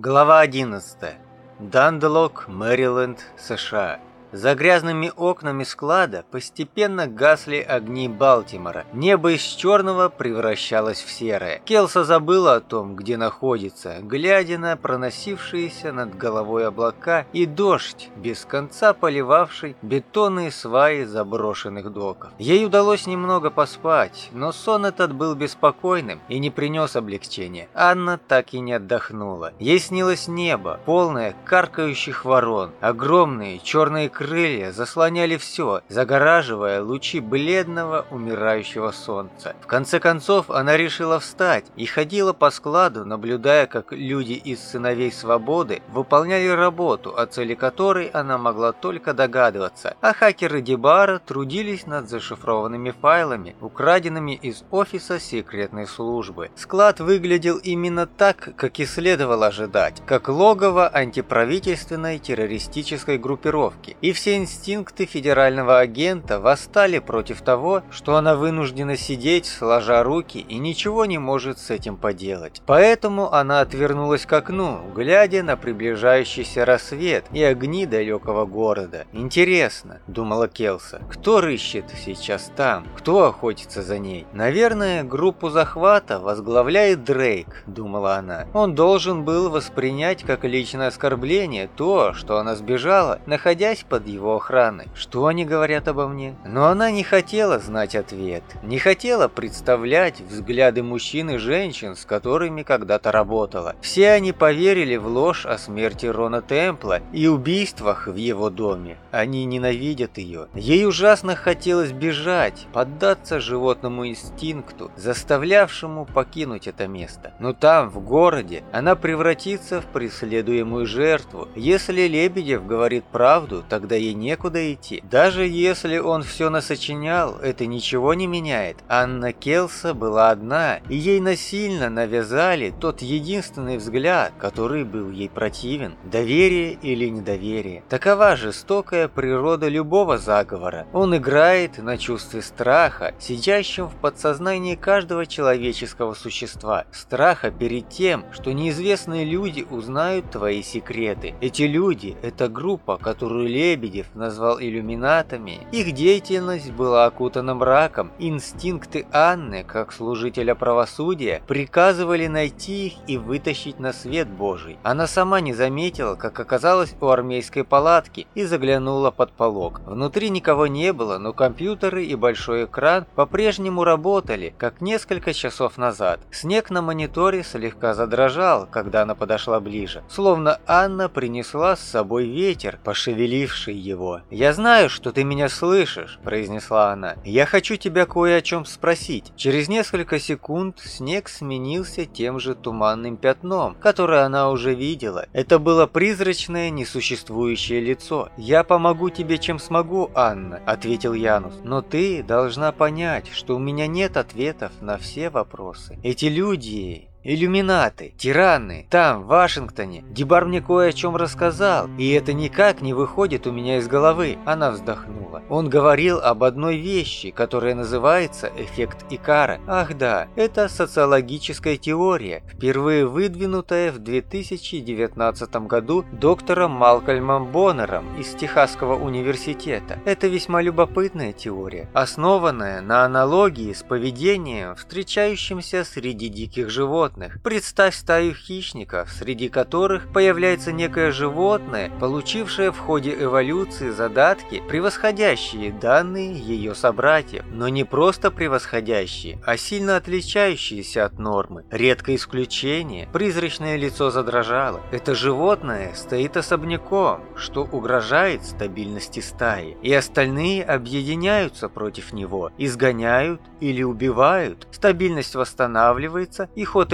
Глава 11. Дандлок, Мэриленд, США. За грязными окнами склада постепенно гасли огни Балтимора. Небо из черного превращалось в серое. Келса забыла о том, где находится, глядя на проносившиеся над головой облака и дождь, без конца поливавший бетонные сваи заброшенных доков. Ей удалось немного поспать, но сон этот был беспокойным и не принес облегчения. Анна так и не отдохнула. Ей снилось небо, полное каркающих ворон, огромные черные крылья заслоняли все, загораживая лучи бледного умирающего солнца. В конце концов она решила встать и ходила по складу, наблюдая, как люди из «Сыновей свободы» выполняли работу, о цели которой она могла только догадываться, а хакеры Дебара трудились над зашифрованными файлами, украденными из офиса секретной службы. Склад выглядел именно так, как и следовало ожидать, как логово антиправительственной террористической группировки все инстинкты федерального агента восстали против того, что она вынуждена сидеть, сложа руки, и ничего не может с этим поделать. Поэтому она отвернулась к окну, глядя на приближающийся рассвет и огни далекого города. «Интересно», — думала Келса, — «кто рыщет сейчас там? Кто охотится за ней? Наверное, группу захвата возглавляет Дрейк», — думала она. «Он должен был воспринять как личное оскорбление то, что она сбежала, находясь под под его охраной. Что они говорят обо мне? Но она не хотела знать ответ. Не хотела представлять взгляды мужчин и женщин, с которыми когда-то работала. Все они поверили в ложь о смерти Рона Темпла и убийствах в его доме. Они ненавидят ее. Ей ужасно хотелось бежать, поддаться животному инстинкту, заставлявшему покинуть это место. Но там, в городе, она превратится в преследуемую жертву. Если Лебедев говорит правду, тогда когда ей некуда идти. Даже если он все насочинял, это ничего не меняет. Анна Келса была одна, и ей насильно навязали тот единственный взгляд, который был ей противен. Доверие или недоверие. Такова жестокая природа любого заговора. Он играет на чувстве страха, сидящем в подсознании каждого человеческого существа. Страха перед тем, что неизвестные люди узнают твои секреты. Эти люди – это группа, которую Лебедев Лебедев назвал иллюминатами, их деятельность была окутана мраком. Инстинкты Анны, как служителя правосудия, приказывали найти их и вытащить на свет Божий. Она сама не заметила, как оказалась у армейской палатки и заглянула под полог. Внутри никого не было, но компьютеры и большой экран по-прежнему работали, как несколько часов назад. Снег на мониторе слегка задрожал, когда она подошла ближе, словно Анна принесла с собой ветер, пошевеливший слушай его. «Я знаю, что ты меня слышишь», – произнесла она. «Я хочу тебя кое о чем спросить». Через несколько секунд снег сменился тем же туманным пятном, которое она уже видела. Это было призрачное, несуществующее лицо. «Я помогу тебе, чем смогу, Анна», – ответил Янус. «Но ты должна понять, что у меня нет ответов на все вопросы. Эти люди, Иллюминаты, тираны, там, в Вашингтоне. Дебар мне кое о чем рассказал, и это никак не выходит у меня из головы. Она вздохнула. Он говорил об одной вещи, которая называется эффект Икара. Ах да, это социологическая теория, впервые выдвинутая в 2019 году доктором Малкольмом Боннером из Техасского университета. Это весьма любопытная теория, основанная на аналогии с поведением, встречающимся среди диких животных животных. Представь стаю хищников, среди которых появляется некое животное, получившее в ходе эволюции задатки, превосходящие данные ее собратьев, но не просто превосходящие, а сильно отличающиеся от нормы. Редкое исключение, призрачное лицо задрожало. Это животное стоит особняком, что угрожает стабильности стаи, и остальные объединяются против него, изгоняют или убивают. Стабильность восстанавливается, и ход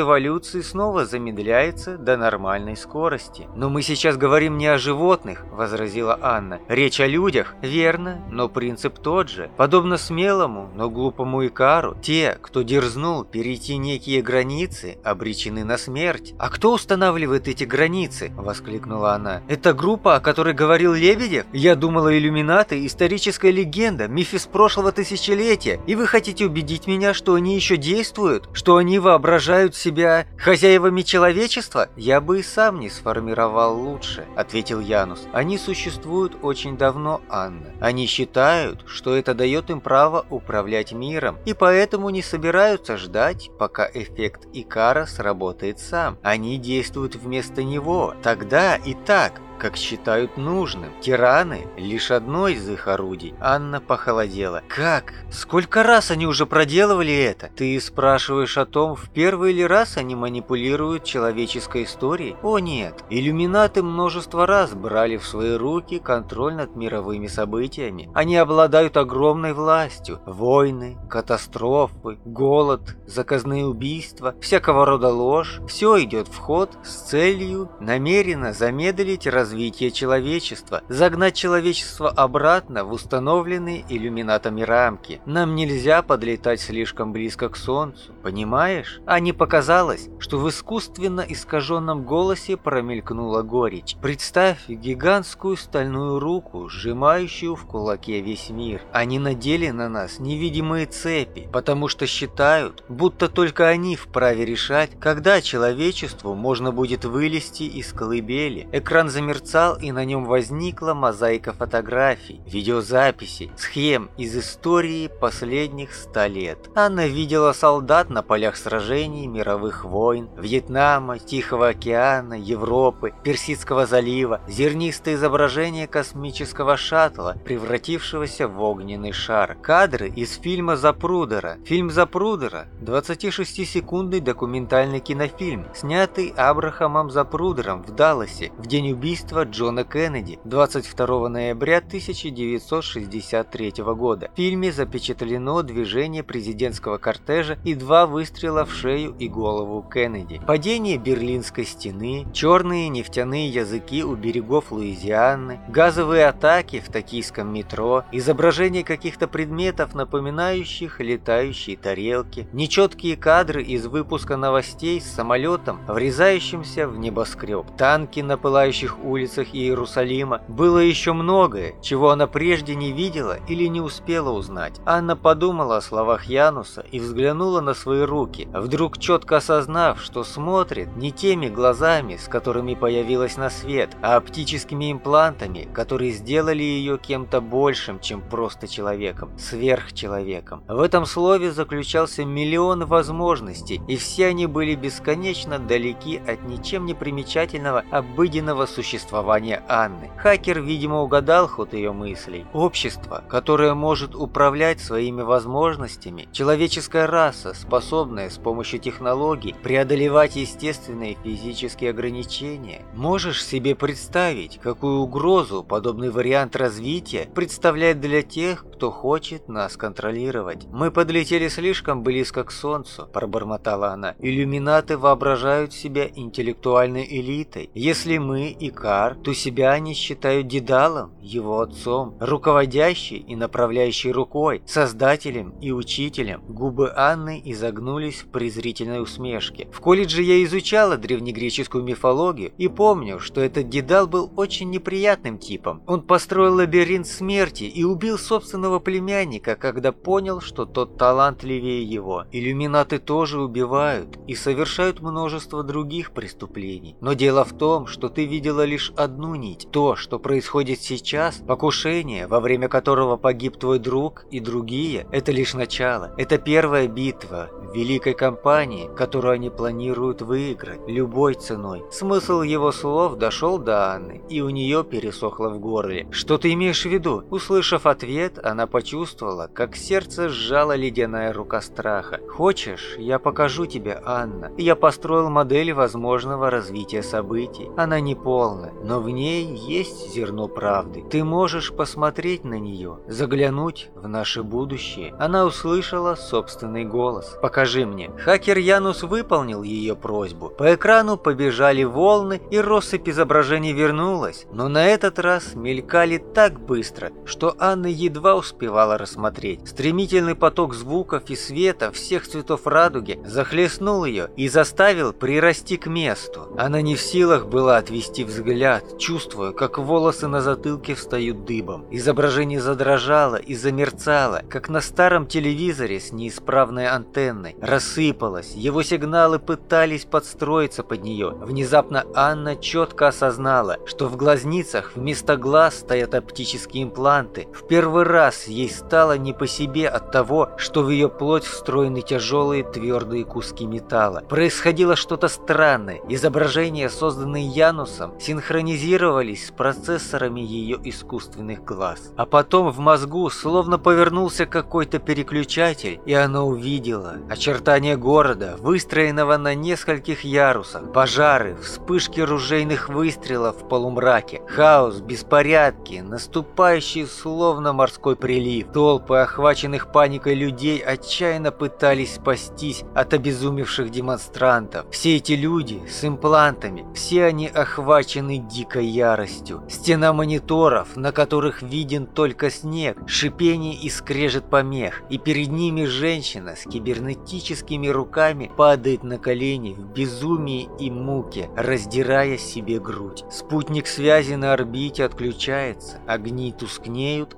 снова замедляется до нормальной скорости. «Но мы сейчас говорим не о животных», – возразила Анна. «Речь о людях, верно, но принцип тот же. Подобно смелому, но глупому Икару, те, кто дерзнул перейти некие границы, обречены на смерть. А кто устанавливает эти границы?» – воскликнула она. «Это группа, о которой говорил Лебедев? Я думала, иллюминаты – историческая легенда, миф из прошлого тысячелетия, и вы хотите убедить меня, что они еще действуют, что они воображают себе себя хозяевами человечества? Я бы и сам не сформировал лучше, ответил Янус. Они существуют очень давно, Анна. Они считают, что это дает им право управлять миром, и поэтому не собираются ждать, пока эффект Икара сработает сам. Они действуют вместо него. Тогда и так как считают нужным. Тираны – лишь одно из их орудий. Анна похолодела. Как? Сколько раз они уже проделывали это? Ты спрашиваешь о том, в первый ли раз они манипулируют человеческой историей? О нет. Иллюминаты множество раз брали в свои руки контроль над мировыми событиями. Они обладают огромной властью. Войны, катастрофы, голод, заказные убийства, всякого рода ложь. Все идет в ход с целью намеренно замедлить развитие развитие человечества, загнать человечество обратно в установленные иллюминатами рамки. Нам нельзя подлетать слишком близко к Солнцу, понимаешь? А не показалось, что в искусственно искаженном голосе промелькнула горечь. Представь гигантскую стальную руку, сжимающую в кулаке весь мир. Они надели на нас невидимые цепи, потому что считают, будто только они вправе решать, когда человечеству можно будет вылезти из колыбели. Экран замерцал замерцал, и на нем возникла мозаика фотографий, видеозаписей, схем из истории последних ста лет. Анна видела солдат на полях сражений мировых войн, Вьетнама, Тихого океана, Европы, Персидского залива, зернистые изображения космического шаттла, превратившегося в огненный шар. Кадры из фильма Запрудера. Фильм Запрудера – 26-секундный документальный кинофильм, снятый Абрахамом Запрудером в Далласе в день убийства убийства Джона Кеннеди 22 ноября 1963 года. В фильме запечатлено движение президентского кортежа и два выстрела в шею и голову Кеннеди. Падение Берлинской стены, черные нефтяные языки у берегов Луизианы, газовые атаки в токийском метро, изображение каких-то предметов, напоминающих летающие тарелки, нечеткие кадры из выпуска новостей с самолетом, врезающимся в небоскреб, танки на пылающих улицах, улицах Иерусалима было еще многое, чего она прежде не видела или не успела узнать. Анна подумала о словах Януса и взглянула на свои руки, вдруг четко осознав, что смотрит не теми глазами, с которыми появилась на свет, а оптическими имплантами, которые сделали ее кем-то большим, чем просто человеком, сверхчеловеком. В этом слове заключался миллион возможностей, и все они были бесконечно далеки от ничем не примечательного обыденного существования существования Анны. Хакер, видимо, угадал ход ее мыслей. Общество, которое может управлять своими возможностями, человеческая раса, способная с помощью технологий преодолевать естественные физические ограничения. Можешь себе представить, какую угрозу подобный вариант развития представляет для тех, кто хочет нас контролировать. Мы подлетели слишком близко к Солнцу, пробормотала она. Иллюминаты воображают себя интеллектуальной элитой. Если мы и Кар Макар, то себя они считают Дедалом, его отцом, руководящей и направляющей рукой, создателем и учителем. Губы Анны изогнулись в презрительной усмешке. В колледже я изучала древнегреческую мифологию и помню, что этот Дедал был очень неприятным типом. Он построил лабиринт смерти и убил собственного племянника, когда понял, что тот талантливее его. Иллюминаты тоже убивают и совершают множество других преступлений. Но дело в том, что ты видела лишь одну нить. То, что происходит сейчас, покушение, во время которого погиб твой друг и другие, это лишь начало. Это первая битва великой кампании, которую они планируют выиграть любой ценой. Смысл его слов дошел до Анны, и у нее пересохло в горле. «Что ты имеешь в виду?» Услышав ответ, она почувствовала, как сердце сжала ледяная рука страха. «Хочешь, я покажу тебе, Анна?» Я построил модель возможного развития событий. Она не полна, но в ней есть зерно правды. Ты можешь посмотреть на нее, заглянуть в наше будущее. Она услышала собственный голос. «Покажи мне». Хакер Янус выполнил ее просьбу. По экрану побежали волны, и россыпь изображений вернулась, но на этот раз мелькали так быстро, что Анна едва успевала рассмотреть. Стремительный поток звуков и света всех цветов радуги захлестнул ее и заставил прирасти к месту. Она не в силах была отвести взгляд, чувствуя, как волосы на затылке встают дыбом. Изображение задрожало и замерцало, как на старом телевизоре с неисправной антенной. Рассыпалось, его сигналы пытались подстроиться под нее. Внезапно Анна четко осознала, что в глазницах вместо глаз стоят оптические импланты. В первый раз ей стало не по себе от того, что в ее плоть встроены тяжелые твердые куски металла. Происходило что-то странное. Изображения, созданные Янусом, синхронизировались с процессорами ее искусственных глаз. А потом в мозгу словно повернулся какой-то переключатель, и она увидела очертания города, выстроенного на нескольких ярусах, пожары, вспышки ружейных выстрелов в полумраке, хаос, беспорядки, наступающий словно морской прилив. Толпы охваченных паникой людей отчаянно пытались спастись от обезумевших демонстрантов. Все эти люди с имплантами, все они охвачены дикой яростью. Стена мониторов, на которых виден только снег, шипение и скрежет помех, и перед ними женщина с кибернетическими руками падает на колени в безумии и муке, раздирая себе грудь. Спутник связи на орбите отключается, огни тускнеют,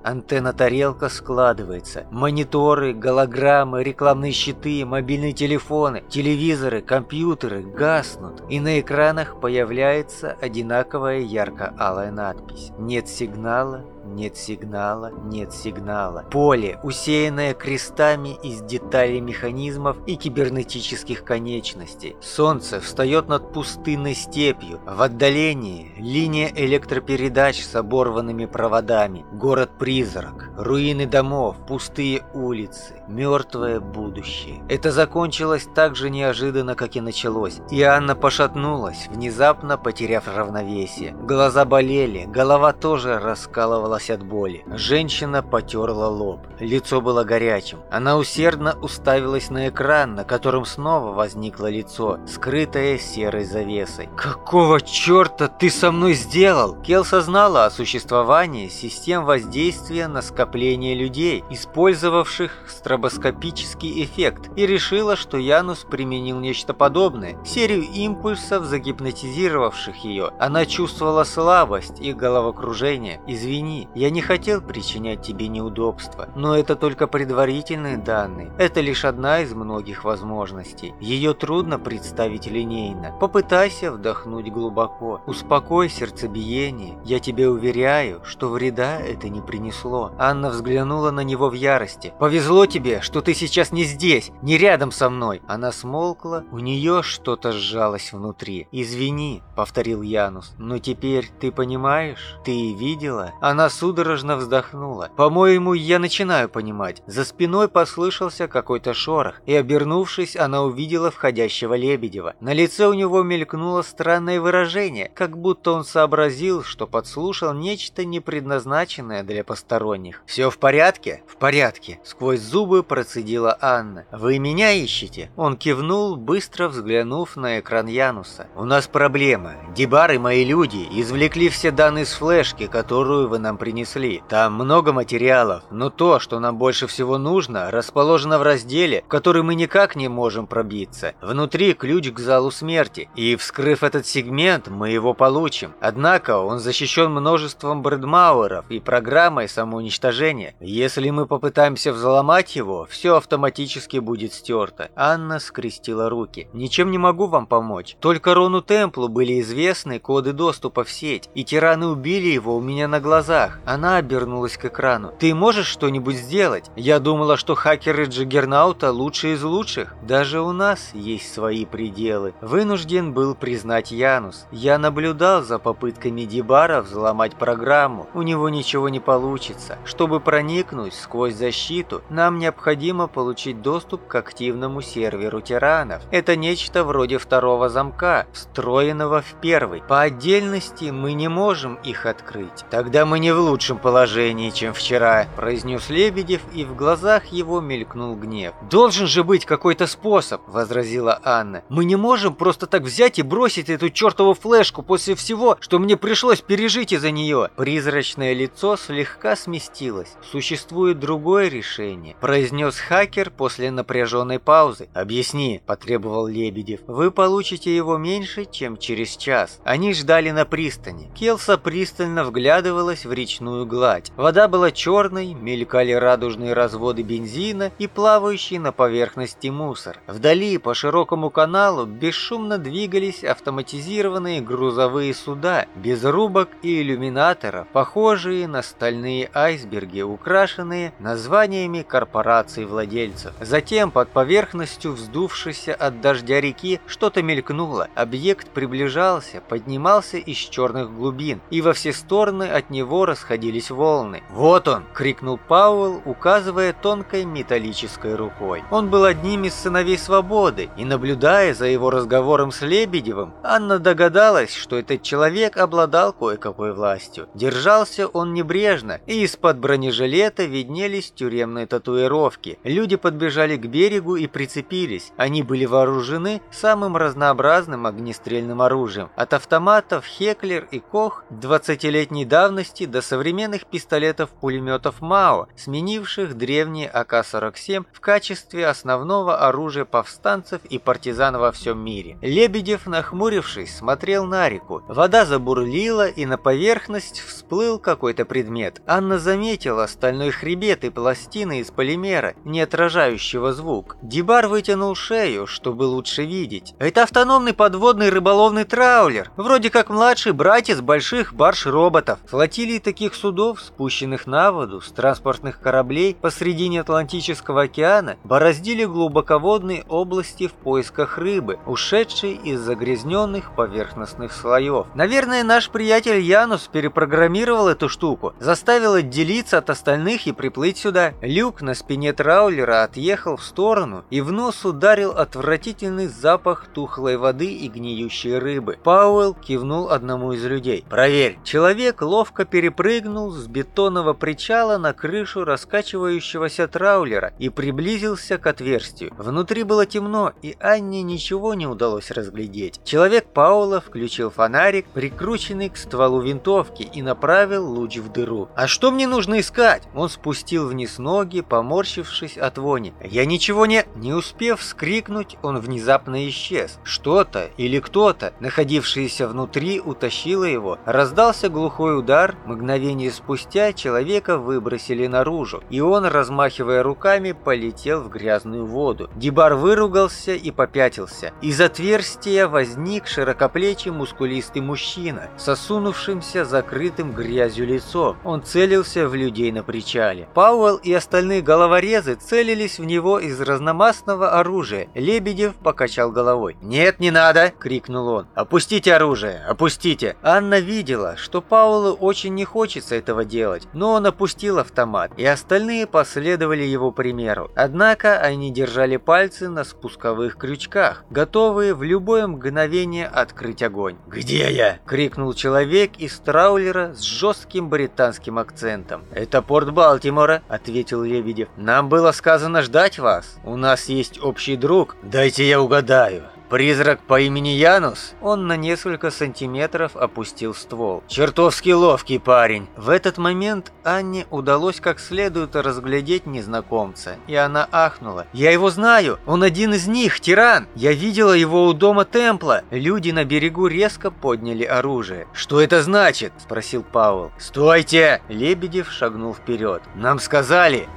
антенна-тарелка складывается. Мониторы, голограммы, рекламные щиты, мобильные телефоны, телевизоры, компьютеры гаснут, и на экранах появляется одинаковая ярко-алая надпись. Нет сигнала, нет сигнала, нет сигнала. Поле, усеянное крестами из деталей механизмов и кибернетических конечностей. Солнце встает над пустынной степью. В отдалении линия электропередач с оборванными проводами. Город-призрак. Руины домов, пустые улицы. Мертвое будущее. Это закончилось так же неожиданно, как и началось. И Анна пошатнулась, внезапно потеряв равновесие. Глаза болели, голова тоже раскалывала сжалась от боли. Женщина потерла лоб. Лицо было горячим. Она усердно уставилась на экран, на котором снова возникло лицо, скрытое серой завесой. «Какого черта ты со мной сделал?» Келса знала о существовании систем воздействия на скопление людей, использовавших стробоскопический эффект, и решила, что Янус применил нечто подобное, серию импульсов, загипнотизировавших ее. Она чувствовала слабость и головокружение. «Извини, я не хотел причинять тебе неудобства, но это только предварительные данные. Это лишь одна из многих возможностей. Ее трудно представить линейно. Попытайся вдохнуть глубоко. Успокой сердцебиение. Я тебе уверяю, что вреда это не принесло. Анна взглянула на него в ярости. Повезло тебе, что ты сейчас не здесь, не рядом со мной. Она смолкла, у нее что-то сжалось внутри. Извини, повторил Янус, но теперь ты понимаешь? Ты видела? Она судорожно вздохнула. «По-моему, я начинаю понимать». За спиной послышался какой-то шорох, и, обернувшись, она увидела входящего Лебедева. На лице у него мелькнуло странное выражение, как будто он сообразил, что подслушал нечто непредназначенное для посторонних. «Все в порядке?» «В порядке», — сквозь зубы процедила Анна. «Вы меня ищете?» Он кивнул, быстро взглянув на экран Януса. «У нас проблема. Дебар и мои люди извлекли все данные с флешки, которую вы нам принесли. Там много материалов, но то, что нам больше всего нужно, расположено в разделе, в который мы никак не можем пробиться. Внутри ключ к залу смерти, и вскрыв этот сегмент, мы его получим. Однако он защищен множеством брэдмауэров и программой самоуничтожения. Если мы попытаемся взломать его, все автоматически будет стерто. Анна скрестила руки. Ничем не могу вам помочь. Только Рону Темплу были известны коды доступа в сеть, и тираны убили его у меня на глазах. Она обернулась к экрану. «Ты можешь что-нибудь сделать? Я думала, что хакеры Джиггернаута лучшие из лучших. Даже у нас есть свои пределы». Вынужден был признать Янус. Я наблюдал за попытками Дибара взломать программу. У него ничего не получится. Чтобы проникнуть сквозь защиту, нам необходимо получить доступ к активному серверу тиранов. Это нечто вроде второго замка, встроенного в первый. По отдельности мы не можем их открыть. Тогда мы не в лучшем положении, чем вчера», – произнес Лебедев, и в глазах его мелькнул гнев. «Должен же быть какой-то способ», – возразила Анна. «Мы не можем просто так взять и бросить эту чертову флешку после всего, что мне пришлось пережить из-за нее». Призрачное лицо слегка сместилось. «Существует другое решение», – произнес хакер после напряженной паузы. «Объясни», – потребовал Лебедев. «Вы получите его меньше, чем через час». Они ждали на пристани. Келса пристально вглядывалась в речную гладь. Вода была черной, мелькали радужные разводы бензина и плавающий на поверхности мусор. Вдали по широкому каналу бесшумно двигались автоматизированные грузовые суда, без рубок и иллюминаторов, похожие на стальные айсберги, украшенные названиями корпораций владельцев. Затем под поверхностью вздувшейся от дождя реки что-то мелькнуло. Объект приближался, поднимался из черных глубин, и во все стороны от него расходились волны. «Вот он!» — крикнул Пауэлл, указывая тонкой металлической рукой. Он был одним из сыновей свободы, и наблюдая за его разговором с Лебедевым, Анна догадалась, что этот человек обладал кое-какой властью. Держался он небрежно, и из-под бронежилета виднелись тюремные татуировки. Люди подбежали к берегу и прицепились. Они были вооружены самым разнообразным огнестрельным оружием, от автоматов Хеклер и Кох 20-летней давности до современных пистолетов-пулеметов МАО, сменивших древние АК-47 в качестве основного оружия повстанцев и партизан во всем мире. Лебедев, нахмурившись, смотрел на реку. Вода забурлила, и на поверхность всплыл какой-то предмет. Анна заметила стальной хребет и пластины из полимера, не отражающего звук. Дибар вытянул шею, чтобы лучше видеть. «Это автономный подводный рыболовный траулер, вроде как младший братец больших барж-роботов. Флотилии таких судов, спущенных на воду с транспортных кораблей посредине Атлантического океана, бороздили глубоководные области в поисках рыбы, ушедшей из загрязненных поверхностных слоев. Наверное, наш приятель Янус перепрограммировал эту штуку, заставил отделиться от остальных и приплыть сюда. Люк на спине траулера отъехал в сторону, и в нос ударил отвратительный запах тухлой воды и гниющей рыбы. Пауэлл кивнул одному из людей. «Проверь». Человек ловко перепрыгнул с бетонного причала на крышу раскачивающегося траулера и приблизился к отверстию. Внутри было темно, и Анне ничего не удалось разглядеть. Человек Паула включил фонарик, прикрученный к стволу винтовки, и направил луч в дыру. «А что мне нужно искать?» Он спустил вниз ноги, поморщившись от вони. «Я ничего не...» Не успев вскрикнуть, он внезапно исчез. Что-то или кто-то, находившийся внутри, утащило его. Раздался глухой удар, мгновение спустя человека выбросили наружу, и он, размахивая руками, полетел в грязную воду. Дибар выругался и попятился. Из отверстия возник широкоплечий мускулистый мужчина, сосунувшимся закрытым грязью лицом. Он целился в людей на причале. Пауэлл и остальные головорезы целились в него из разномастного оружия. Лебедев покачал головой. «Нет, не надо!» — крикнул он. «Опустите оружие! Опустите!» Анна видела, что Паулу очень не хочется этого делать, но он опустил автомат, и остальные последовали его примеру. Однако они держали пальцы на спусковых крючках, готовые в любое мгновение открыть огонь. «Где я?» — крикнул человек из траулера с жестким британским акцентом. «Это порт Балтимора», — ответил Лебедев. «Нам было сказано ждать вас. У нас есть общий друг. Дайте я угадаю. Призрак по имени Янус? Он на несколько сантиметров опустил ствол. Чертовски ловкий парень. В этот момент Анне удалось как следует разглядеть незнакомца, и она ахнула. «Я его знаю! Он один из них, тиран! Я видела его у дома Темпла!» Люди на берегу резко подняли оружие. «Что это значит?» – спросил Пауэлл. «Стойте!» Лебедев шагнул вперед. «Нам сказали,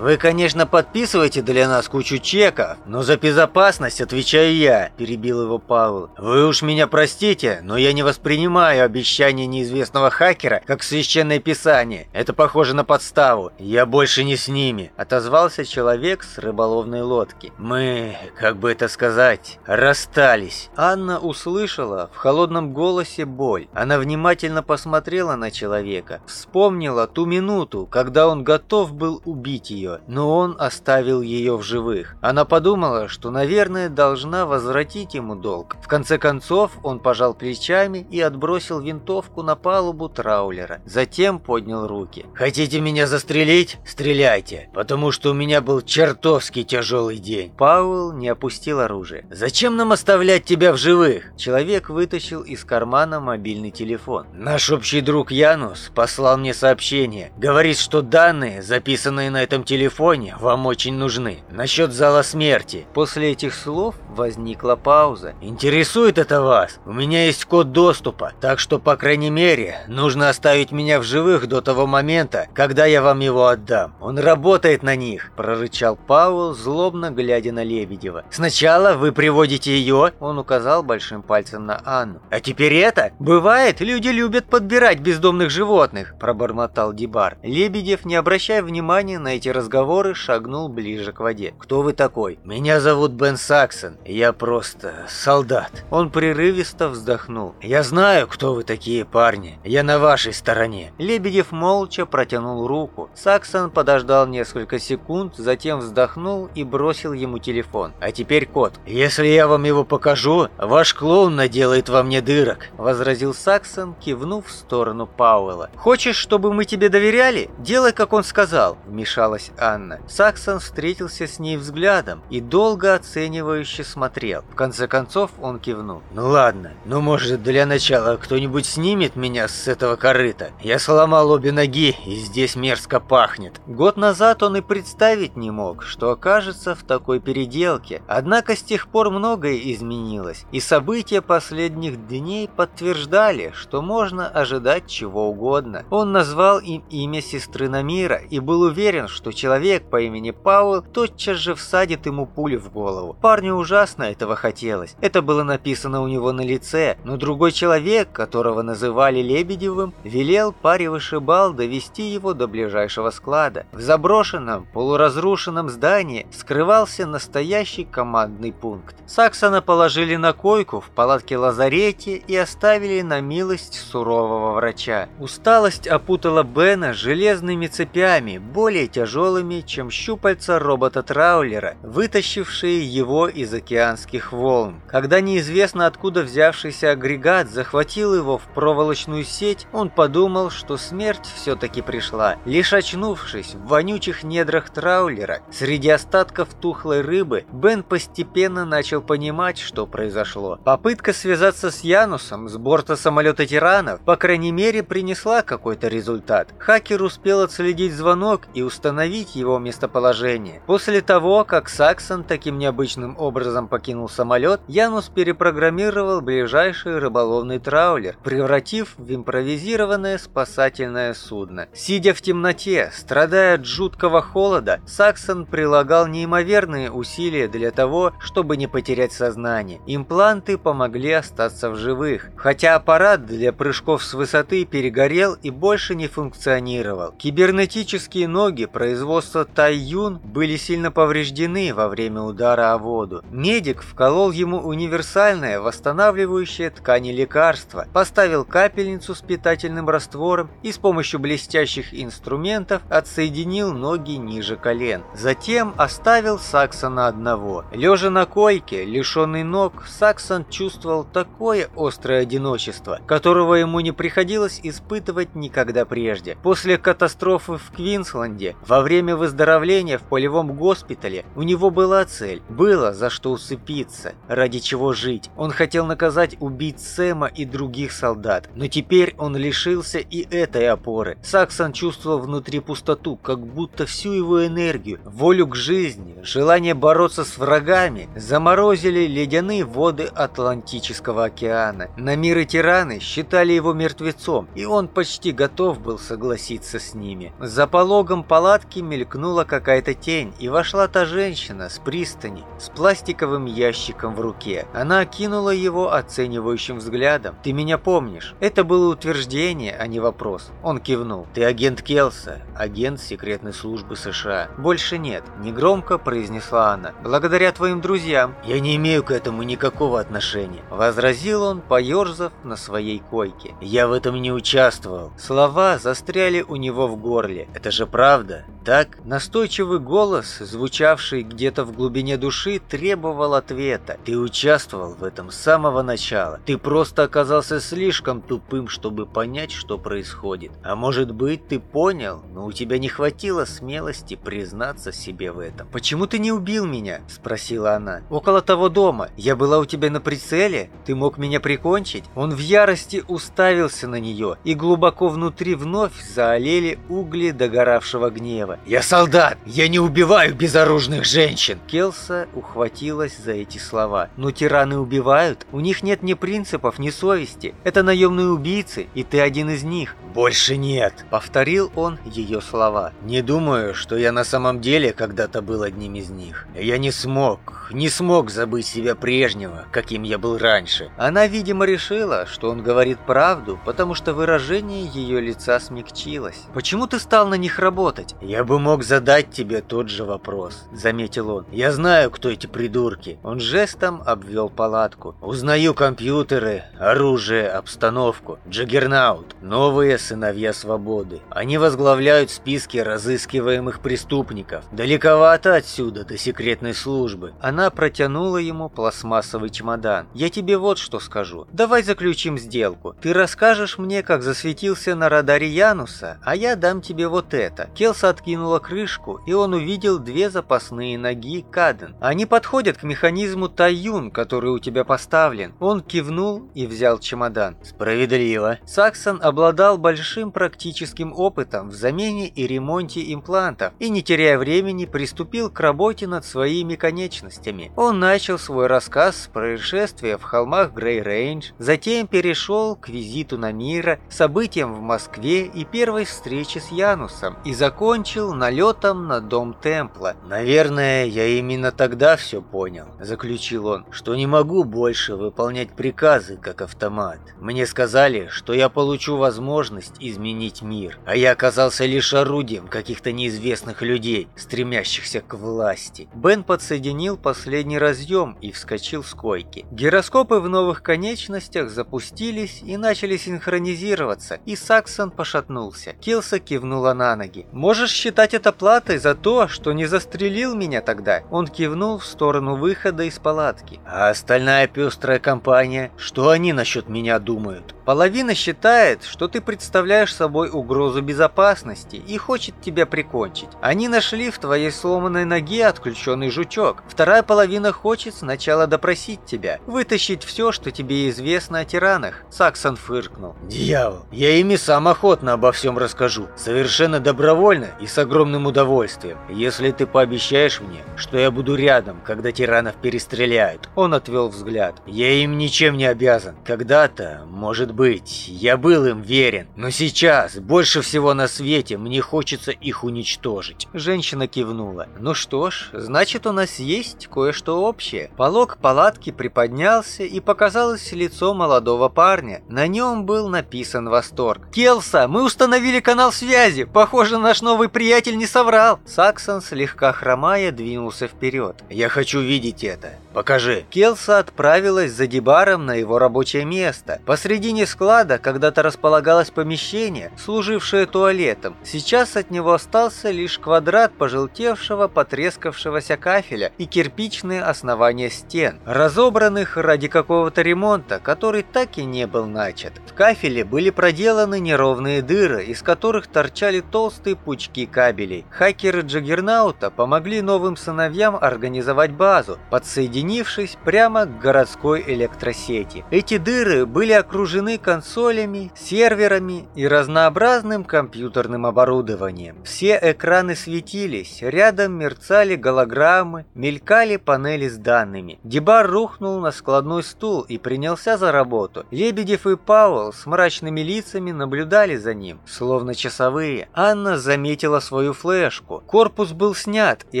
«Вы, конечно, подписываете для нас кучу чеков, но за безопасность отвечаю я», – перебил его Павел. «Вы уж меня простите, но я не воспринимаю обещание неизвестного хакера как священное писание. Это похоже на подставу. Я больше не с ними», – отозвался человек с рыболовной лодки. «Мы, как бы это сказать, расстались». Анна услышала в холодном голосе боль. Она внимательно посмотрела на человека, вспомнила ту минуту, когда он готов был убить ее. Ее, но он оставил ее в живых. Она подумала, что, наверное, должна возвратить ему долг. В конце концов, он пожал плечами и отбросил винтовку на палубу траулера. Затем поднял руки. «Хотите меня застрелить? Стреляйте, потому что у меня был чертовски тяжелый день». Пауэлл не опустил оружие. «Зачем нам оставлять тебя в живых?» Человек вытащил из кармана мобильный телефон. «Наш общий друг Янус послал мне сообщение. Говорит, что данные, записанные на этом телефоне, вам очень нужны. Насчет зала смерти». После этих слов возникла пауза. «Интересует это вас? У меня есть код доступа, так что, по крайней мере, нужно оставить меня в живых до того момента, когда я вам его отдам. Он работает на них», – прорычал Пауэлл, злобно глядя на Лебедева. «Сначала вы приводите ее», – он указал большим пальцем на Анну. «А теперь это? Бывает, люди любят подбирать бездомных животных», – пробормотал Дибар. Лебедев, не обращая внимания на эти разговоры, шагнул ближе к воде. «Кто вы такой?» «Меня зовут Бен Саксон. Я просто солдат». Он прерывисто вздохнул. «Я знаю, кто вы такие парни. Я на вашей стороне». Лебедев молча протянул руку. Саксон подождал несколько секунд, затем вздохнул и бросил ему телефон. «А теперь код. Если я вам его покажу, ваш клоун наделает во мне дырок», — возразил Саксон, кивнув в сторону Пауэлла. «Хочешь, чтобы мы тебе доверяли? Делай, как он сказал», — вмешалась Анна. Саксон встретился с ней взглядом и долго оценивающе смотрел. В конце концов он кивнул. «Ну ладно, ну может для начала кто-нибудь снимет меня с этого корыта? Я сломал обе ноги и здесь мерзко пахнет». Год назад он и представить не мог, что окажется в такой переделке. Однако с тех пор многое изменилось, и события последних дней подтверждали, что можно ожидать чего угодно. Он назвал им имя сестры Намира и был уверен, что человек по имени Пауэлл тотчас же всадит ему пулю в голову. Парню ужасно этого хотелось. Это было написано у него на лице, но другой человек, которого называли Лебедевым, велел паре вышибал довести его до ближайшего склада. В заброшенном, полуразрушенном здании скрывался настоящий командный пункт. Саксона положили на койку в палатке-лазарете и оставили на милость сурового врача. Усталость опутала Бена железными цепями, более тяжелыми, чем щупальца робота-траулера, вытащившие его из океанских волн. Когда неизвестно откуда взявшийся агрегат захватил его в проволочную сеть, он подумал, что смерть все-таки пришла. Лишь очнувшись в вонючих недрах траулера, среди остатков тухлой рыбы, Бен постепенно начал понимать, что произошло. Попытка связаться с Янусом с борта самолета «Тиранов» по крайней мере принесла какой-то результат. Хакер успел отследить звонок и установить его местоположение. После того, как Саксон таким необычным образом покинул самолет, Янус перепрограммировал ближайший рыболовный траулер, превратив в импровизированное спасательное судно. Сидя в темноте, страдая от жуткого холода, Саксон прилагал неимоверные усилия для того, чтобы не потерять сознание. Импланты помогли остаться в живых, хотя аппарат для прыжков с высоты перегорел и больше не функционировал. Кибернетические ноги производства Тайюн были сильно повреждены во время удара о воду. Медик вколол ему универсальное восстанавливающее ткани лекарство, поставил капельницу с питательным раствором и с помощью блестящих инструментов отсоединил ноги ниже колен. Затем оставил Саксона одного. Лежа на койке, лишенный ног, Саксон чувствовал такое острое одиночество, которого ему не приходилось испытывать никогда прежде. После катастрофы в Квинсленде, во время выздоровления в полевом госпитале, у него была цель, было за что усыпиться, ради чего жить. Он хотел наказать убийц Сэма и других солдат, но теперь он лишился и этой опоры. Саксон чувствовал внутри пустоту, как будто всю его энергию, волю к жизни, желание бороться с врагами заморозили ледяные воды Атлантического океана. На тираны считали его мертвецом, и он почти готов был согласиться с ними. За пологом палатки мелькнула какая-то тень, и вошла та женщина с пристани, с пластиковым ящиком в руке. Она окинула его оценивающим взглядом. «Ты меня помнишь?» Это было утверждение, а не вопрос. Он кивнул. «Ты агент Келса, агент секретной службы США». «Больше нет», – негромко произнесла она. «Благодаря твоим друзьям. Я не имею к этому никакого отношения», – возразил он, поерзав на своей койке. «Я в этом не участвовал». Слова застряли у него в горле. «Это же правда, так?» Так?» Настойчивый голос, звучавший где-то в глубине души, требовал ответа. «Ты участвовал в этом с самого начала. Ты просто оказался слишком тупым, чтобы понять, что происходит. А может быть, ты понял, но у тебя не хватило смелости признаться себе в этом. «Почему ты не убил меня?» – спросила она. «Около того дома. Я была у тебя на прицеле. Ты мог меня прикончить?» Он в ярости уставился на нее, и глубоко внутри вновь заолели угли догоравшего гнева. «Я солдат! Я не убиваю безоружных женщин!» Келса ухватилась за эти слова. «Но тираны убивают. У них нет ни принципов, ни совести. Это наемные убийцы, и ты один из них. «Больше нет», — повторил он ее слова. «Не думаю, что я на самом деле когда-то был одним из них. Я не смог, не смог забыть себя прежнего, каким я был раньше». Она, видимо, решила, что он говорит правду, потому что выражение ее лица смягчилось. «Почему ты стал на них работать?» «Я бы мог задать тебе тот же вопрос», — заметил он. «Я знаю, кто эти придурки». Он жестом обвел палатку. «Узнаю компьютеры, оружие, обстановку. Джаггернаут. Новые сыновья свободы. Они возглавляют списки разыскиваемых преступников. Далековато отсюда, до секретной службы. Она протянула ему пластмассовый чемодан. «Я тебе вот что скажу. Давай заключим сделку. Ты расскажешь мне, как засветился на радаре Януса, а я дам тебе вот это». Келса откинула крышку, и он увидел две запасные ноги Каден. Они подходят к механизму Таюн, который у тебя поставлен. Он кивнул и взял чемодан. «Справедливо». Саксон обладал большим практическим опытом в замене и ремонте имплантов и, не теряя времени, приступил к работе над своими конечностями. Он начал свой рассказ с происшествия в холмах Грей-Рейндж, затем перешел к визиту на Мира, событиям в Москве и первой встрече с Янусом и закончил налетом на дом Темпла. «Наверное, я именно тогда все понял», – заключил он, – «что не могу больше выполнять приказы, как автомат. Мне сказали, что я получу возможность изменить мир, а я оказался лишь орудием каких-то неизвестных людей, стремящихся к власти. Бен подсоединил последний разъем и вскочил с койки. Гироскопы в новых конечностях запустились и начали синхронизироваться, и Саксон пошатнулся. Килса кивнула на ноги. «Можешь считать это платой за то, что не застрелил меня тогда?» Он кивнул в сторону выхода из палатки. «А остальная пестрая компания? Что они насчет меня думают?» Половина считает, что ты представляешь собой угрозу безопасности и хочет тебя прикончить. Они нашли в твоей сломанной ноге отключенный жучок. Вторая половина хочет сначала допросить тебя, вытащить все, что тебе известно о тиранах. Саксон фыркнул. Дьявол, я ими сам охотно обо всем расскажу. Совершенно добровольно и с огромным удовольствием. Если ты пообещаешь мне, что я буду рядом, когда тиранов перестреляют. Он отвел взгляд. Я им ничем не обязан. Когда-то, может быть, я был им верен, но сейчас больше всего на свете мне хочется их уничтожить. Женщина кивнула. Ну что ж, значит у нас есть кое-что общее. Полог палатки приподнялся и показалось лицо молодого парня. На нем был написан восторг. «Келса, мы установили канал связи! Похоже, наш новый приятель не соврал!» Саксон, слегка хромая, двинулся вперед. «Я хочу видеть это. Покажи!» Келса отправилась за Дебаром на его рабочее место. Посредине склада когда-то располагалось помещение, служившее туалетом. Сейчас от него остался лишь квадрат пожелтевшего, потрескавшегося кафеля и кирпичные основания стен, разобранных ради какого-то ремонта, который так и не был начат. В кафеле были проделаны неровные дыры, из которых торчали толстые пучки кабелей. Хакеры Джаггернаута помогли новым сыновьям организовать базу, подсоединившись прямо к городской электросети. Эти дыры были окружены консолями, серверами и разнообразным компьютерным оборудованием. Все экраны светились, рядом мерцали голограммы, мелькали панели с данными. Дебар рухнул на складной стул и принялся за работу. Лебедев и Пауэлл с мрачными лицами наблюдали за ним, словно часовые. Анна заметила свою флешку. Корпус был снят, и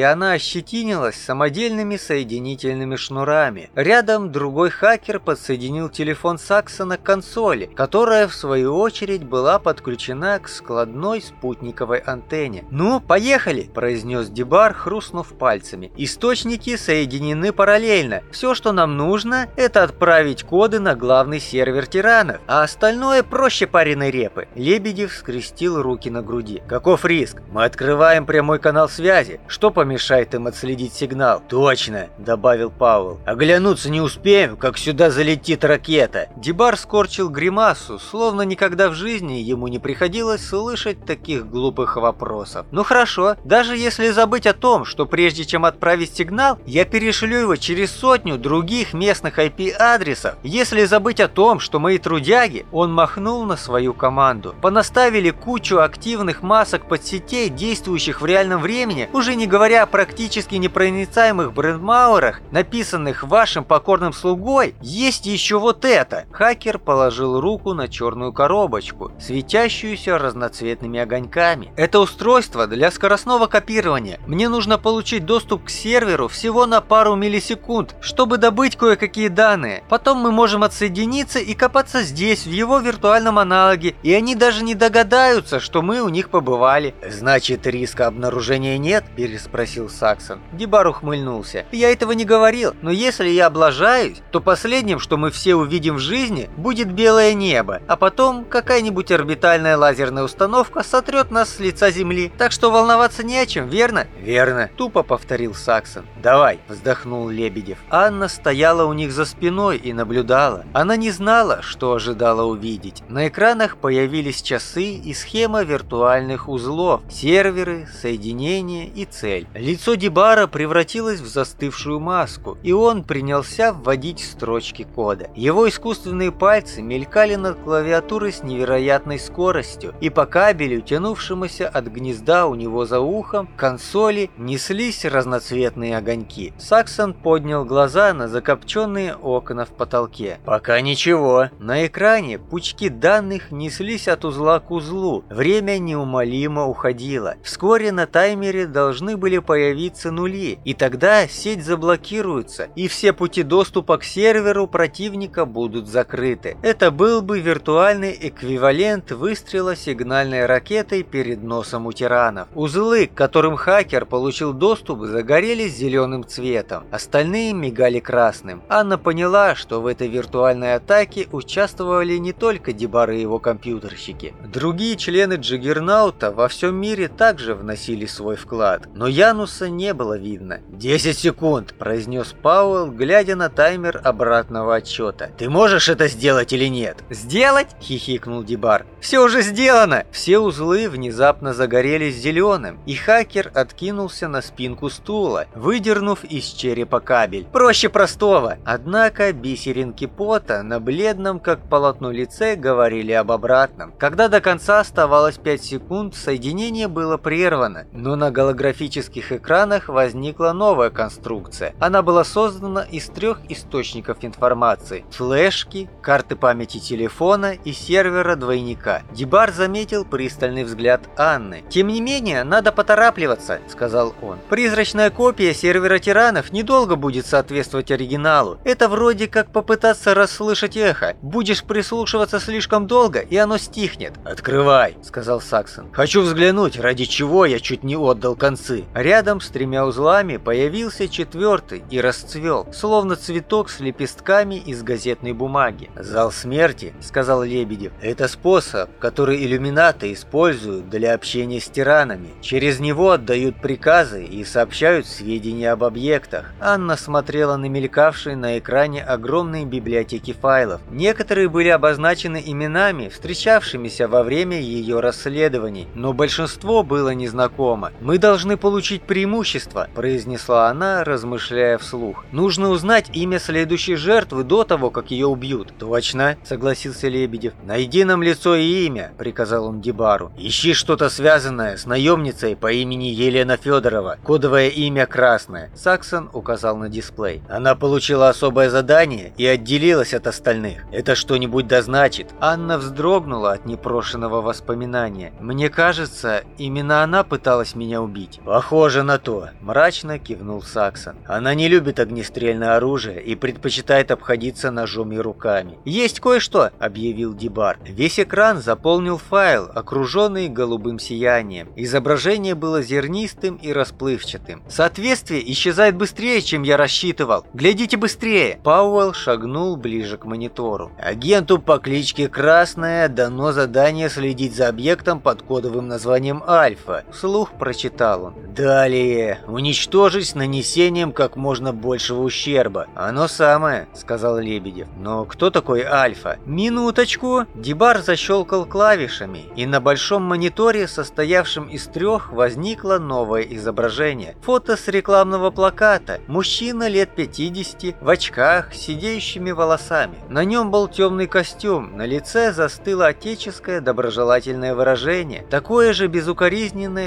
она ощетинилась самодельными соединительными шнурами. Рядом другой хакер подсоединил телефон Саксона к консоли, которая в свою очередь была подключена к складной спутниковой антенне. «Ну, поехали!» – произнес Дебар, хрустнув пальцами. «Источники соединены параллельно. Все, что нам нужно, это отправить коды на главный сервер тиранов, а остальное проще пареной репы». Лебедев скрестил руки на груди. «Каков риск? Мы открываем прямой канал связи. Что помешает им отследить сигнал?» «Точно!» – добавил Пауэлл. «Оглянуться не успеем, как сюда залетит ракета!» Дебар скорчил гримасу, словно никогда в жизни ему не приходилось слышать таких глупых вопросов. «Ну хорошо, даже если забыть о том, что прежде чем отправить сигнал, я перешлю его через сотню других местных IP-адресов. Если забыть о том, что мои трудяги, он махнул на свою команду, понаставили кучу активных масок подсетей, действующих в реальном времени, уже не говоря о практически непроницаемых брендмауэрах, написанных вашим покорным слугой, есть еще вот это. Хакер положил руку на черную коробочку, светящуюся разноцветными огоньками. Это устройство для скоростного копирования. Мне нужно получить доступ к серверу всего на пару миллисекунд, чтобы добыть кое-какие данные. Потом мы можем отсоединиться и копаться здесь, в его виртуальном аналоге, и они даже не догадаются, что мы у них побывали. «Значит, риска обнаружения нет?» – переспросил Саксон. Дебар ухмыльнулся. «Я этого не говорил, но если я облажаюсь, то последним, что мы все увидим в жизни, будет белое небо, а потом какая-нибудь орбитальная лазерная установка сотрет нас с лица Земли. Так что волноваться не о чем, верно?» «Верно», – тупо повторил Саксон. «Давай», – вздохнул Лебедев. Анна стояла у них за спиной и наблюдала. Она не знала, что ожидала увидеть. На экранах появились часы и схема виртуальных узлов, серверы, соединения и цель. Лицо Дебара превратилось в застывшую маску, и он принялся вводить строчки кода. Его искусственные пальцы мелькали над клавиатурой с невероятной скоростью, и по кабелю, тянувшемуся от гнезда у него за ухом, к консоли неслись разноцветные огоньки. Саксон поднял глаза на закопченные окна в потолке. «Пока ничего». На экране пучки данных неслись от узла к узлу. Время неумолимо уходило. Вскоре на таймере должны были появиться нули, и тогда сеть заблокируется, и все пути доступа к серверу противника будут закрыты. Это был бы виртуальный эквивалент выстрела сигнальной ракетой перед носом у тиранов. Узлы, к которым хакер получил доступ, загорелись зеленым цветом, остальные мигали красным. Анна поняла, что в этой виртуальной атаке участвовали не только Дебары и его компьютерщики. Другие члены Джиггернаута во всем мире также вносили свой вклад, но Януса не было видно. «Десять секунд», – произнес Пауэлл, глядя на таймер обратного отчета. «Ты можешь это сделать или нет?» «Сделать?» – хихикнул Дебар. «Все уже сделано!» Все узлы внезапно загорелись зеленым, и хакер откинулся на спинку стула, выдернув из черепа кабель. Проще простого. Однако бисеринки пота на бледном, как полотно лице, говорили об обратном. Когда до конца оставалось 5 секунд, соединение было прервано, но на голографических экранах возникла новая конструкция. Она была создана из трех источников информации. Флешки, карты памяти телефона и сервера двойника. Дебар заметил пристальный взгляд Анны. «Тем не менее, надо поторапливаться», — сказал он. «Призрачная копия сервера тиранов недолго будет соответствовать оригиналу. Это вроде как попытаться расслышать эхо. Будешь прислушиваться слишком долго, и оно стихнет». «Открывай», — сказал Саксон. «Хочу взглянуть, ради чего я чуть не отдал концы». Рядом с тремя узлами появился четвертый и расцвел, словно цветок с лепестками из газетной бумаги. «Зал смерти», — сказал Лебедев, — «это способ, который иллюминаты используют для общения с тиранами. Через него отдают приказы и сообщают сведения об объектах». Анна смотрела на мелькавшие на экране огромные библиотеки файлов. Некоторые были обозначены именами, встречавшимися во время ее расследований, но большинство было незнакомо. «Мы должны получить преимущество», – произнесла она, размышляя вслух. «Нужно узнать имя следующей жертвы до того, как ее убьют». «Точно», – согласился Лебедев. «Найди нам лицо и имя», – приказал он Дебару. «Ищи что-то связанное с наемницей по имени Елена Федорова, кодовое имя Красное». Саксон указал на дисплей. «Она получила особое задание и отделилась от остальных. Это что-нибудь да значит?» Анна вздрогнула от непрошенного воспоминания. «Мне кажется, именно она пыталась меня убить». «Похоже на то», – мрачно кивнул Саксон. «Она не любит огнестрельное оружие и предпочитает обходиться ножом и руками. «Есть кое-что», — объявил Дибар. Весь экран заполнил файл, окруженный голубым сиянием. Изображение было зернистым и расплывчатым. Соответствие исчезает быстрее, чем я рассчитывал. Глядите быстрее. Пауэлл шагнул ближе к монитору. Агенту по кличке Красная дано задание следить за объектом под кодовым названием Альфа. Слух прочитал он. Далее. Уничтожить с нанесением как можно большего ущерба. Оно самое, сказал Лебедев. Но кто такой Альфа? Минуточку. Дибар защелкал клавишами, и на большом мониторе, состоявшем из трех, возникло новое изображение. Фото с рекламного плаката. Мужчина лет 50, в очках, сидеющими волосами. На нем был темный костюм, на лице застыло отеческое доброжелательное выражение, такое же безукоризненное,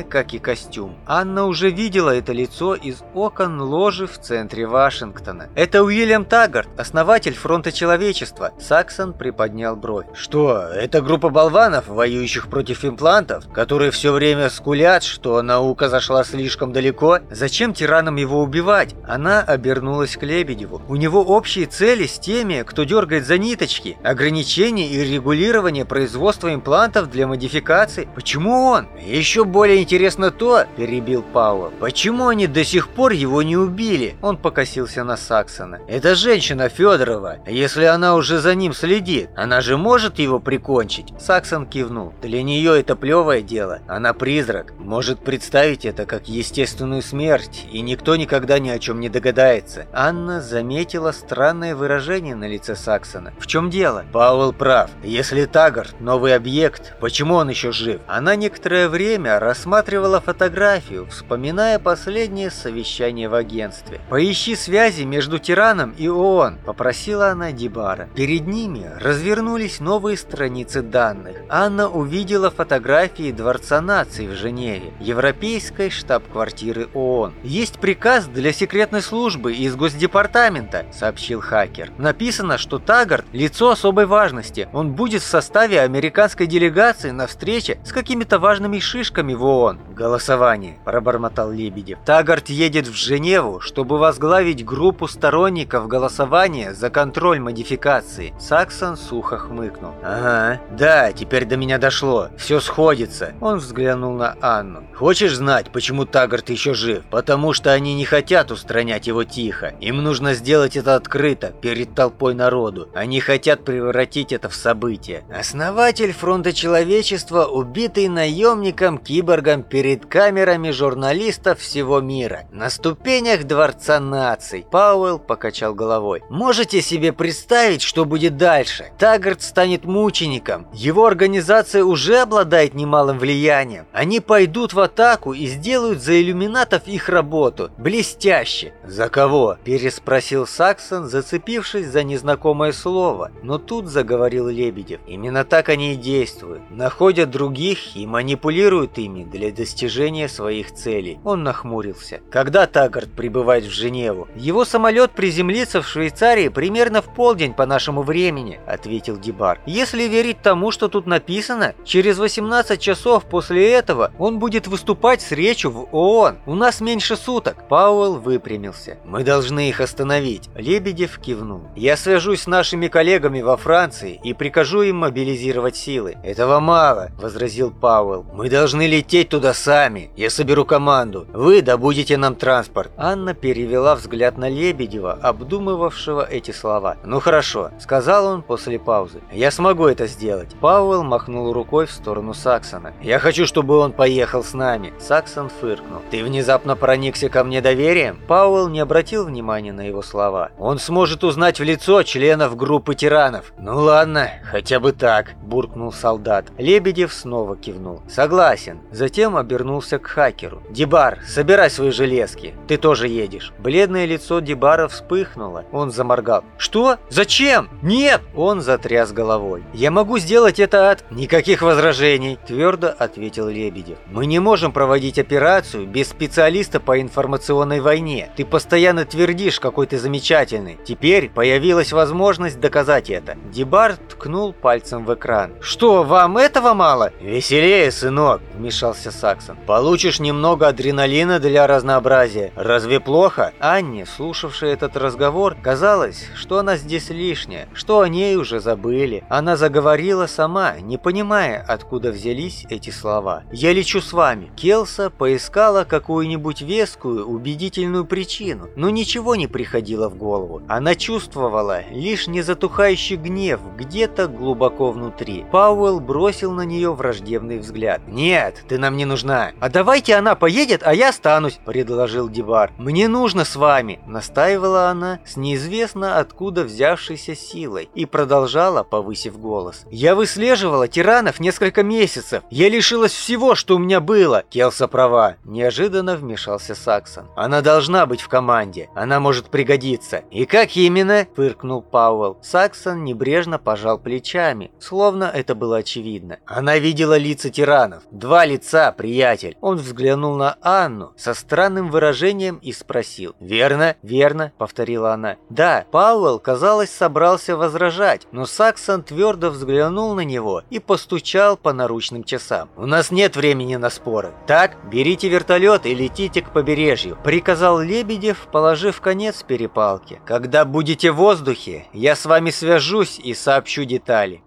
как и костюм. Анна уже видела это лицо из окон ложи в центре Вашингтона. «Это Уильям Таггарт, основатель фронта человечества», Саксон приподнял бровь. «Что, это группа болванов, воюющих против имплантов, которые все время скулят, что наука зашла слишком далеко? Зачем тиранам его убивать?» Она обернулась к Лебедеву. «У него общие цели с теми, кто дергает за ниточки, ограничение и регулирование производства имплантов для модификации. Почему он? Еще более интересно то, перебил Пауэлл, почему они до сих пор его не убили? Он покосился на Саксона. Это женщина Федорова. Если она уже за ним следит, она же может его прикончить. Саксон кивнул. Для нее это плевое дело. Она призрак. Может представить это как естественную смерть, и никто никогда ни о чем не догадается. Анна заметила странное выражение на лице Саксона. В чем дело? Пауэлл прав. Если Таггарт – новый объект, почему он еще жив? Она некоторое время рассматривала фотографию, вспоминая последнее совещание в агентстве. «Поищи связи между Тираном и ООН», – попросила она Дибара. Перед ними развернулись новые страницы данных. Анна увидела фотографии Дворца наций в Женеве, европейской штаб-квартиры ООН. «Есть приказ для секретной службы из Госдепартамента», – сообщил хакер. Написано, что Таггарт – лицо особой важности. Он будет в составе американской делегации на встрече с какими-то важными шишками в ООН. «Голосование», – пробормотал Лебедев. Таггарт едет в Женеву, чтобы возглавить группу сторонников голосования за контроль модификации. Саксон сухо хмыкнул. «Ага, да, теперь до меня дошло. Все сходится». Он взглянул на Анну. «Хочешь знать, почему Таггарт еще жив? Потому что они не хотят устранять его тихо. Им нужно сделать это открыто, перед толпой народу. Они хотят превратить это в событие. Основатель фронта человечества, убитый наемником-киборгом перед камерами журналистов всего мира. На ступенях Дворца наций. Пауэлл покачал головой. Можете себе представить, что будет дальше? Таггарт станет мучеником. Его организация уже обладает немалым влиянием. Они пойдут в атаку и сделают за иллюминатов их работу. Блестяще. «За кого?» – переспросил Саксон, зацепившись за незнакомое слово. Но тут заговорил Лебедев. Именно так они и действуют. Находят других и манипулируют ими для достижения своих целей. Он нахмурился. Когда Таггарт прибывает в Женеву? Его самолет приземлится в Швейцарии примерно в полдень по нашему времени, ответил Дибар. Если верить тому, что тут написано, через 18 часов после этого он будет выступать с речью в ООН. У нас меньше суток. Пауэлл выпрямился. Мы должны их остановить. Лебедев кивнул. Я свяжусь с нашими коллегами во Франции и прикажу им мобилизировать силы. Этого мало, возразил Пауэлл. Мы должны лететь туда сами. Я соберу команду. Вы добудете нам транспорт. Анна перевела взгляд на Лебедева, обдумывавшего эти слова. Ну хорошо, сказал он после паузы. Я смогу это сделать. Пауэлл махнул рукой в сторону Саксона. Я хочу, чтобы он поехал с нами. Саксон фыркнул. Ты внезапно проникся ко мне доверием? Пауэлл не обратил внимания на его слова. Он сможет узнать в лицо членов группы тиранов. Ну ладно, хотя бы так, буркнул солдат. Лебедев снова кивнул. Согласен. Затем обернулся к хакеру. Дибар, собирай свои железки. Ты тоже едешь. Бледное лицо Дибара вспыхнуло. Он заморгал. Что? Зачем? Нет! Он затряс головой. Я могу сделать это от... Никаких возражений, твердо ответил Лебедев. Мы не можем проводить операцию без специалиста по информационной войне. Ты постоянно твердишь, какой ты замечательный. Теперь появилась возможность доказать это. Дибар ткнул пальцем в экран. Что, вам этого мало? Веселее, сынок, вмешался Саксон. Получишь немного адреналина для разнообразия. Разве плохо? Анне, слушавшей этот разговор, казалось, что она здесь лишняя, что о ней уже забыли. Она заговорила сама, не понимая, откуда взялись эти слова. «Я лечу с вами». Келса поискала какую-нибудь вескую, убедительную причину, но ничего не приходило в голову. Она чувствовала лишь незатухающий гнев где-то глубоко внутри. Пауэлл бросил на нее враждебный взгляд. «Нет, ты нам не нужна. А давайте она поедет, а я останусь», – предложил Дебар. «Мне нужно с вами», – настаивала она с неизвестно откуда взявшейся силой и продолжала, повысив голос. «Я выслеживала тиранов несколько месяцев. Я лишилась всего, что у меня было». Келса права. Неожиданно вмешался Саксон. «Она должна быть в команде. Она может пригодиться». «И как именно?» – фыркнул Пауэлл. Саксон небрежно пожал плечами, словно это было очевидно. Она видела лица тиранов. Два лица, приятель. Он взглянул на Анну со странным выражением и спросил. «Верно, верно», — повторила она. «Да, Пауэлл, казалось, собрался возражать, но Саксон твердо взглянул на него и постучал по наручным часам. «У нас нет времени на споры. Так, берите вертолет и летите к побережью», — приказал Лебедев, положив конец перепалке. «Когда будете в воздухе, я с вами свяжусь и сообщу детали».